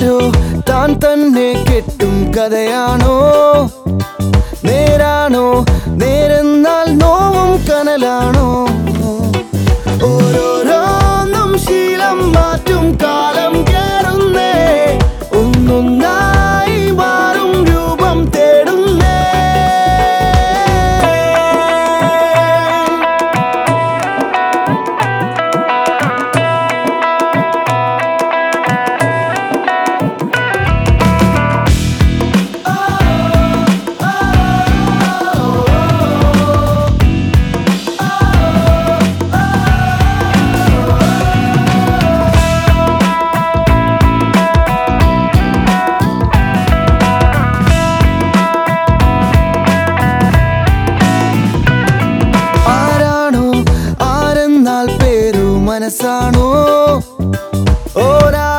താനാരോ താൻ തന്നെ കെട്ടും കഥയാണോ മനസ്സാണോ? ഓരാ